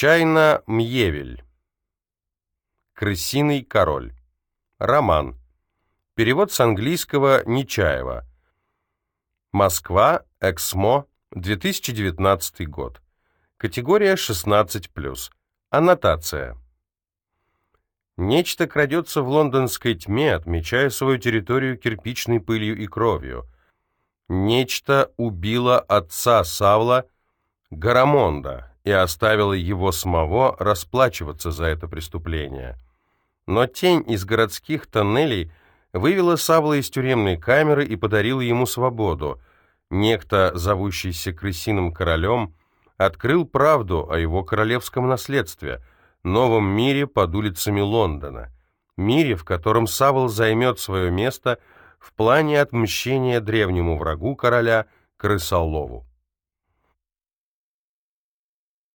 Чайна Мьевель. Крысиный король. Роман. Перевод с английского Нечаева. Москва, Эксмо, 2019 год. Категория 16+. Аннотация. Нечто крадется в лондонской тьме, отмечая свою территорию кирпичной пылью и кровью. Нечто убило отца Савла, Гарамонда, и оставило его самого расплачиваться за это преступление. Но тень из городских тоннелей вывела Савла из тюремной камеры и подарила ему свободу. Некто, зовущийся крысиным королем, открыл правду о его королевском наследстве, новом мире под улицами Лондона, мире, в котором Савл займет свое место в плане отмщения древнему врагу короля Крысолову.